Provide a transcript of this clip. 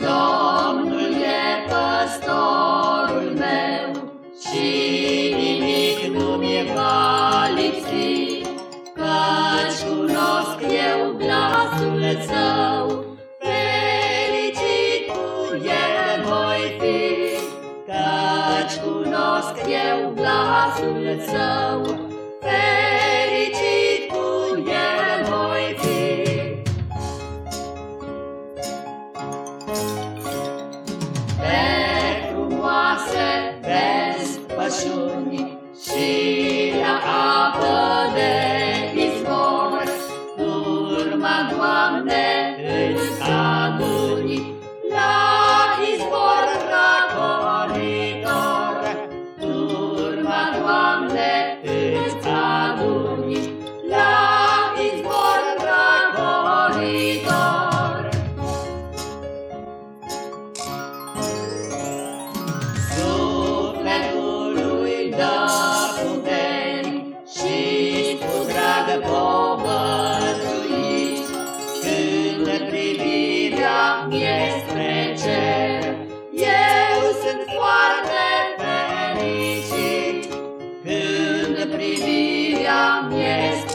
Domnul e păstorul meu și nimic nu mi va lipsi, căci cunosc eu glasul său. Fericit cu el voi fi, căci cunosc eu glasul său. Fericit povățuiți Când privirea mie spre cer. Eu foarte fericit Când privirea mie spre